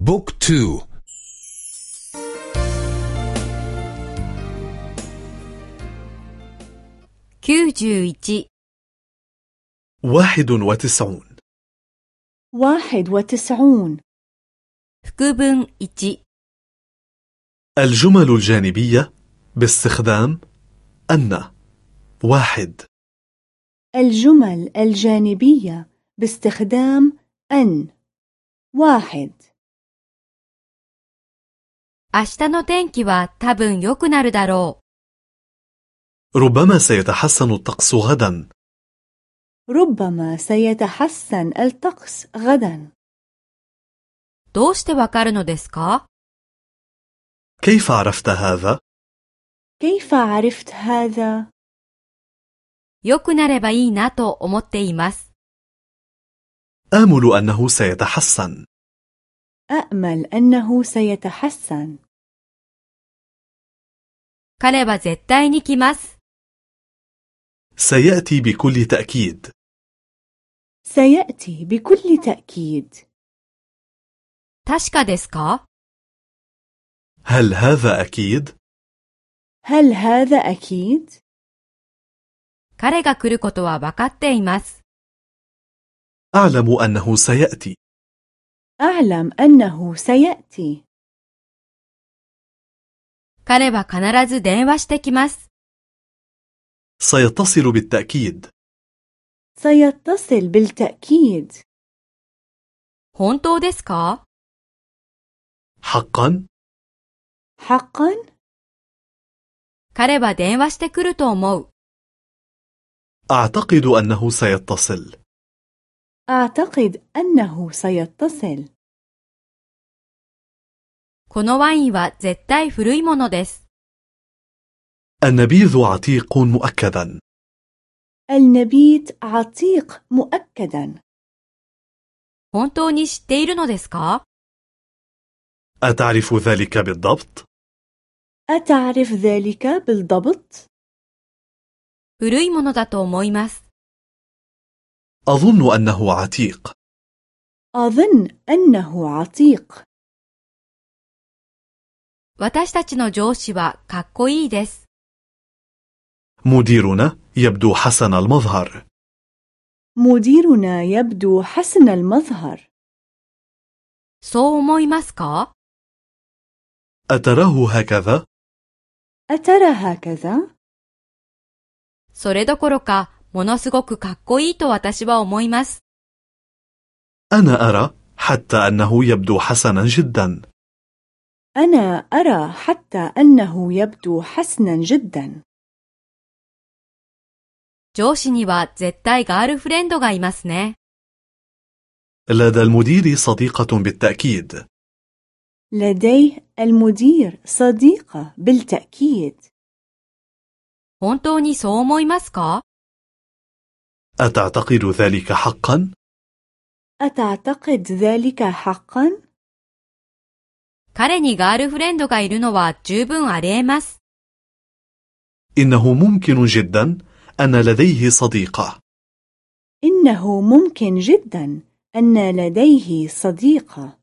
بوك تو. واحد وتسعون. واحد وتسعون. الجمل الجانبية باستخدام أن. واحد. الجمل الجانبية باستخدام أن. واحد. 明日の天気は多分良くなるだろう。ربما سيتحسن الطقس غدا. ربما سيتحسن الطقس غدا. どうしてわかるのですか كيف عرفت هذا؟ كيف عرفت هذا؟ 良くなればいいなと思っています。آمل أنه سيتحسن. أأمل أنه سيتحسن. 彼は絶対に来ます。سيأتي بكل تأكيد. سيأتي بكل تأكيد. 確かですか هل هذا أكيد؟ هل هذا أكيد؟ 彼が来ることは分かっています。أعلم أنه سيأتي. أعلم أنه سيأتي. 彼は必ず電話してきます。سيتصل بالتأكيد. سيتصل بالتأكيد. 本当ですか حقا؟ حقا؟ 彼は電話してくると思う。أعتقد أنه سيتصل. أعتقد أنه سيتصل. このワインは絶対古いものです。النبيذ عتيق مؤكدا. النبيت عتيق مؤكدا. 本当に知っているのですか أتعرف ذلك بالضبط؟ أتعرف ذلك بالضبط؟ 古いものだと思います。 أظن أنه عتيق. أظن أنه عتيق. 私たちの上司はかっこいいです。مديرنا يبدو حسن المظهر. مديرنا يبدو حسن المظهر. そう思いますか أتراه هكذا؟ أترى هكذا؟ それどころか、 ものすごくかっこいいと私は思います。أنا أرى حتى أنه يبدو حسنا جدا. أنا أرى حتى أنه يبدو حسنا جدا. 上司には絶対ガールフレンドがいますね。لدى المدير صديقة بالتأكيد. لديه المدير صديقة بالتأكيد. 本当にそう思いますか أتعتقد ذلك حقا؟ أتعتقد ذلك حقا؟ 彼にガールフレンドがいるのは十分あり得ます。إنه ممكن جدا أن لديه صديقة. إنه ممكن جدا أن لديه صديقة.